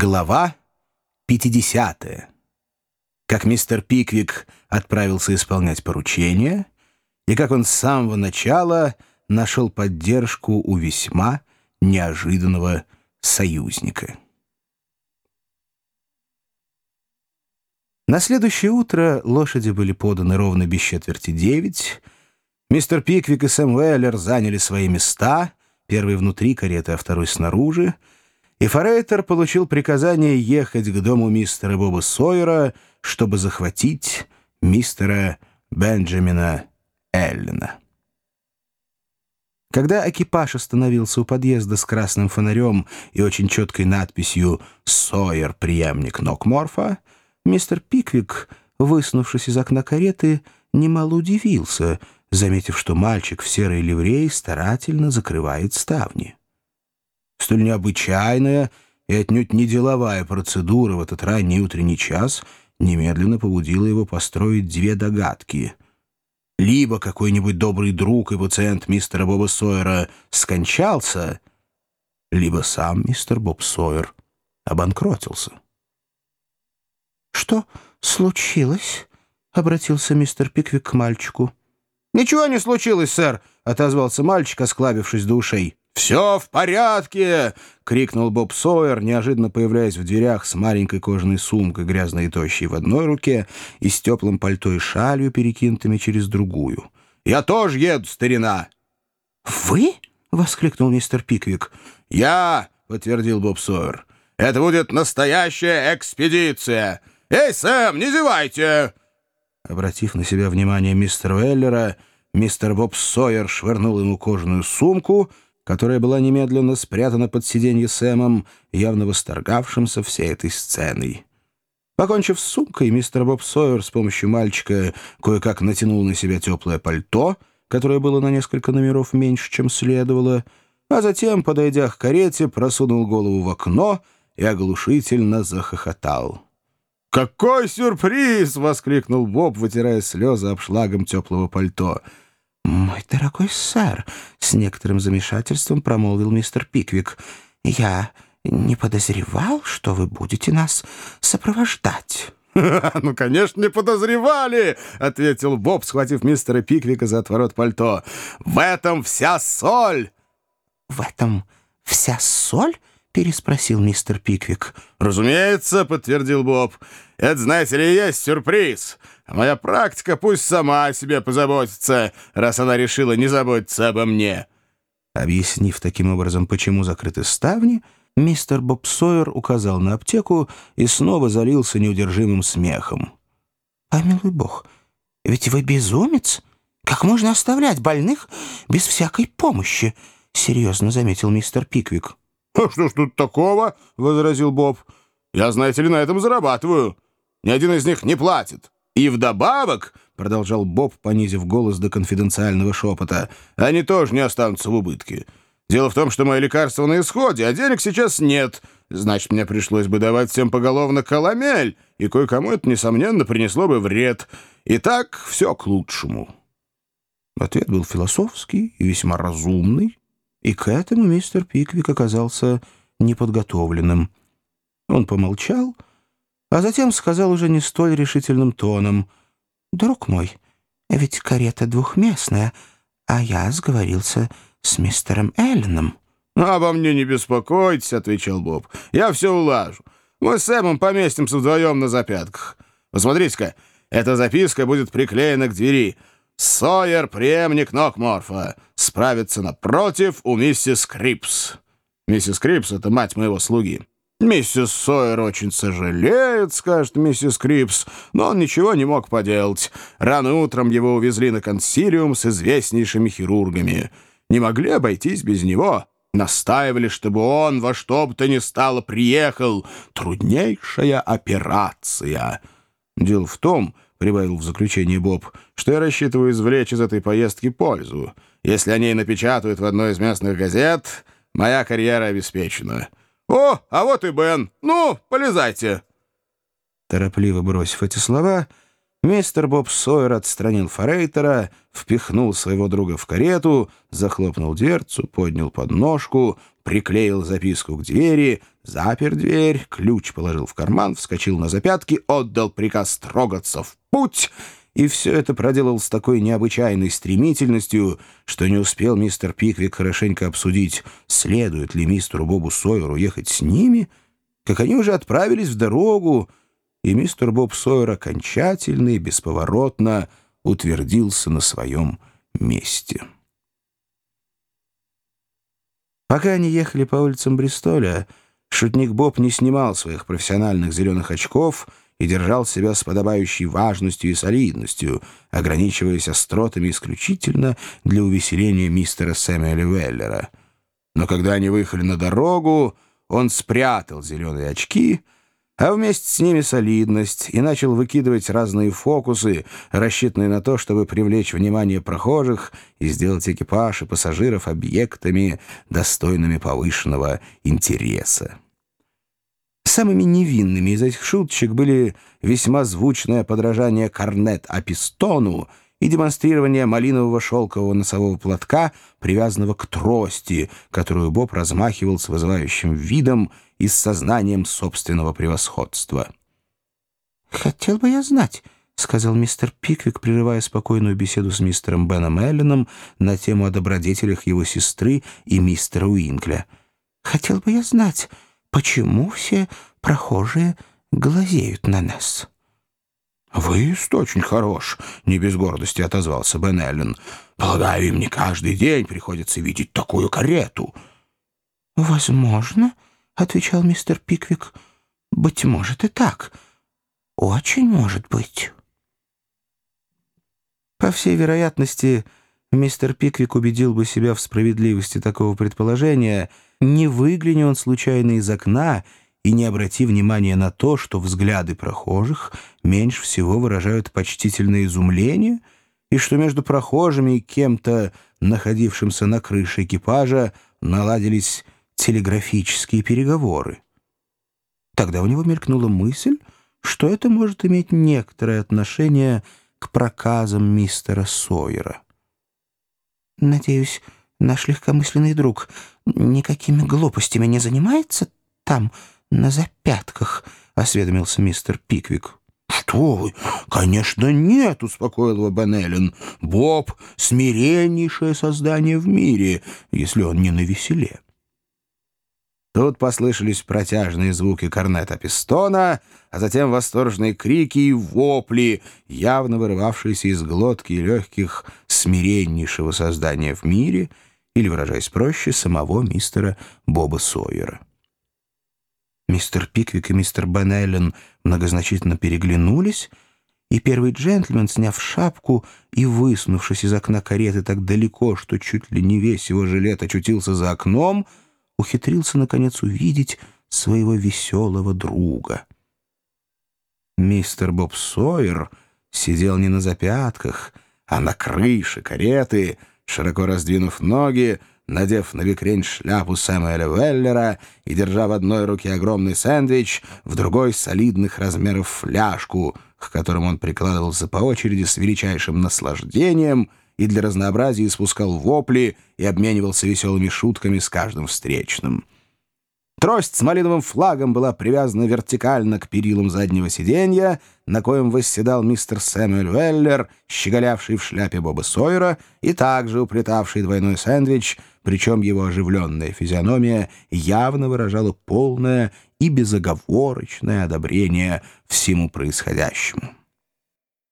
Глава 50. Как мистер Пиквик отправился исполнять поручение, и как он с самого начала нашел поддержку у весьма неожиданного союзника. На следующее утро лошади были поданы ровно без четверти девять. Мистер Пиквик и Сэм Уэллер заняли свои места, первый внутри кареты, а второй снаружи, и Форейтер получил приказание ехать к дому мистера Боба Сойера, чтобы захватить мистера Бенджамина Эллена. Когда экипаж остановился у подъезда с красным фонарем и очень четкой надписью «Сойер, преемник Нокморфа», мистер Пиквик, выснувшись из окна кареты, немало удивился, заметив, что мальчик в серой ливреи старательно закрывает ставни. Столь необычайная и отнюдь не деловая процедура в этот ранний утренний час немедленно побудила его построить две догадки. Либо какой-нибудь добрый друг и пациент мистера Боба Сойера скончался, либо сам мистер Боб Сойер обанкротился. «Что случилось?» — обратился мистер Пиквик к мальчику. «Ничего не случилось, сэр», — отозвался мальчик, осклабившись до ушей. «Все в порядке!» — крикнул Боб Сойер, неожиданно появляясь в дверях с маленькой кожаной сумкой, грязной и тощей в одной руке, и с теплым пальто и шалью, перекинутыми через другую. «Я тоже еду, старина!» «Вы?» — воскликнул мистер Пиквик. «Я!» — подтвердил Боб Сойер. «Это будет настоящая экспедиция! Эй, Сэм, не зевайте!» Обратив на себя внимание мистера Уэллера, мистер Боб Сойер швырнул ему кожаную сумку — которая была немедленно спрятана под сиденье Сэмом, явно восторгавшимся всей этой сценой. Покончив с сумкой, мистер Боб Сойер с помощью мальчика кое-как натянул на себя теплое пальто, которое было на несколько номеров меньше, чем следовало, а затем, подойдя к карете, просунул голову в окно и оглушительно захохотал. «Какой сюрприз!» — воскликнул Боб, вытирая слезы обшлагом теплого пальто — «Мой дорогой сэр», — с некоторым замешательством промолвил мистер Пиквик, — «я не подозревал, что вы будете нас сопровождать». «Ну, конечно, не подозревали!» — ответил Боб, схватив мистера Пиквика за отворот пальто. «В этом вся соль!» «В этом вся соль?» — переспросил мистер Пиквик. «Разумеется», — подтвердил Боб. «Это, знаете ли, есть сюрприз. Моя практика пусть сама о себе позаботится, раз она решила не заботиться обо мне». Объяснив таким образом, почему закрыты ставни, мистер Боб Сойер указал на аптеку и снова залился неудержимым смехом. «Помилуй бог, ведь вы безумец? Как можно оставлять больных без всякой помощи?» — серьезно заметил мистер Пиквик. «А что ж тут такого?» — возразил Боб. «Я, знаете ли, на этом зарабатываю. Ни один из них не платит». И вдобавок, — продолжал Боб, понизив голос до конфиденциального шепота, — они тоже не останутся в убытке. Дело в том, что мое лекарство на исходе, а денег сейчас нет. Значит, мне пришлось бы давать всем поголовно коломель, и кое-кому это, несомненно, принесло бы вред. И так все к лучшему. Ответ был философский и весьма разумный, и к этому мистер Пиквик оказался неподготовленным. Он помолчал — а затем сказал уже не столь решительным тоном. «Друг мой, ведь карета двухместная, а я сговорился с мистером Элленом». «Обо мне не беспокойтесь», — отвечал Боб. «Я все улажу. Мы с Сэмом поместимся вдвоем на запятках. Посмотрите-ка, эта записка будет приклеена к двери. Сойер, преемник Нокморфа, справится напротив у миссис Крипс». Миссис Крипс — это мать моего слуги. «Миссис Сойер очень сожалеет», — скажет миссис Крипс, но он ничего не мог поделать. Рано утром его увезли на консилиум с известнейшими хирургами. Не могли обойтись без него. Настаивали, чтобы он во что бы то ни стало приехал. Труднейшая операция. Дело в том, — прибавил в заключение Боб, — что я рассчитываю извлечь из этой поездки пользу. Если о ней напечатают в одной из местных газет, моя карьера обеспечена». «О, а вот и Бен! Ну, полезайте!» Торопливо бросив эти слова, Мистер Боб Сойер отстранил Форейтера, впихнул своего друга в карету, захлопнул дверцу, поднял подножку, приклеил записку к двери, запер дверь, ключ положил в карман, вскочил на запятки, отдал приказ трогаться в путь, и все это проделал с такой необычайной стремительностью, что не успел мистер Пиквик хорошенько обсудить, следует ли мистеру Бобу Сойеру ехать с ними, как они уже отправились в дорогу, и мистер Боб Сойер окончательно и бесповоротно утвердился на своем месте. Пока они ехали по улицам Бристоля, шутник Боб не снимал своих профессиональных зеленых очков и держал себя с подобающей важностью и солидностью, ограничиваясь остротами исключительно для увеселения мистера Сэмюэля Веллера. Но когда они выехали на дорогу, он спрятал зеленые очки — а вместе с ними солидность, и начал выкидывать разные фокусы, рассчитанные на то, чтобы привлечь внимание прохожих и сделать экипаж и пассажиров объектами, достойными повышенного интереса. Самыми невинными из этих шуточек были весьма звучное подражание корнет Апистону и демонстрирование малинового шелкового носового платка, привязанного к трости, которую Боб размахивал с вызывающим видом и с сознанием собственного превосходства. «Хотел бы я знать», — сказал мистер Пиквик, прерывая спокойную беседу с мистером Беном Элленом на тему о добродетелях его сестры и мистера Уинкля. «Хотел бы я знать, почему все прохожие глазеют на нас». «Выезд очень хорош», — не без гордости отозвался Бен Эллен. «Полагаю, им не каждый день приходится видеть такую карету». «Возможно», — отвечал мистер Пиквик. «Быть может и так. Очень может быть». По всей вероятности, мистер Пиквик убедил бы себя в справедливости такого предположения, не выгляни он случайно из окна и не обрати внимания на то, что взгляды прохожих меньше всего выражают почтительное изумление, и что между прохожими и кем-то, находившимся на крыше экипажа, наладились телеграфические переговоры. Тогда у него мелькнула мысль, что это может иметь некоторое отношение к проказам мистера Сойера. «Надеюсь, наш легкомысленный друг никакими глупостями не занимается там, на запятках?» — осведомился мистер Пиквик. «Что вы? Конечно, нет!» — успокоил его Бен «Боб — смиреннейшее создание в мире, если он не навеселе». Тут послышались протяжные звуки корнета пистона, а затем восторженные крики и вопли, явно вырывавшиеся из глотки легких смиреннейшего создания в мире, или, выражаясь проще, самого мистера Боба Сойера. Мистер Пиквик и мистер Бен многозначительно переглянулись, и первый джентльмен, сняв шапку и высунувшись из окна кареты так далеко, что чуть ли не весь его жилет очутился за окном, ухитрился, наконец, увидеть своего веселого друга. Мистер Боб Сойер сидел не на запятках, а на крыше кареты, широко раздвинув ноги, надев на бекрень шляпу Сэмуэля Веллера и держа в одной руке огромный сэндвич, в другой — солидных размеров фляжку, к которым он прикладывался по очереди с величайшим наслаждением и для разнообразия испускал вопли и обменивался веселыми шутками с каждым встречным. Трость с малиновым флагом была привязана вертикально к перилам заднего сиденья, на коем восседал мистер Сэмюэль Веллер, щеголявший в шляпе Боба Сойера и также уплетавший двойной сэндвич, причем его оживленная физиономия явно выражала полное и безоговорочное одобрение всему происходящему.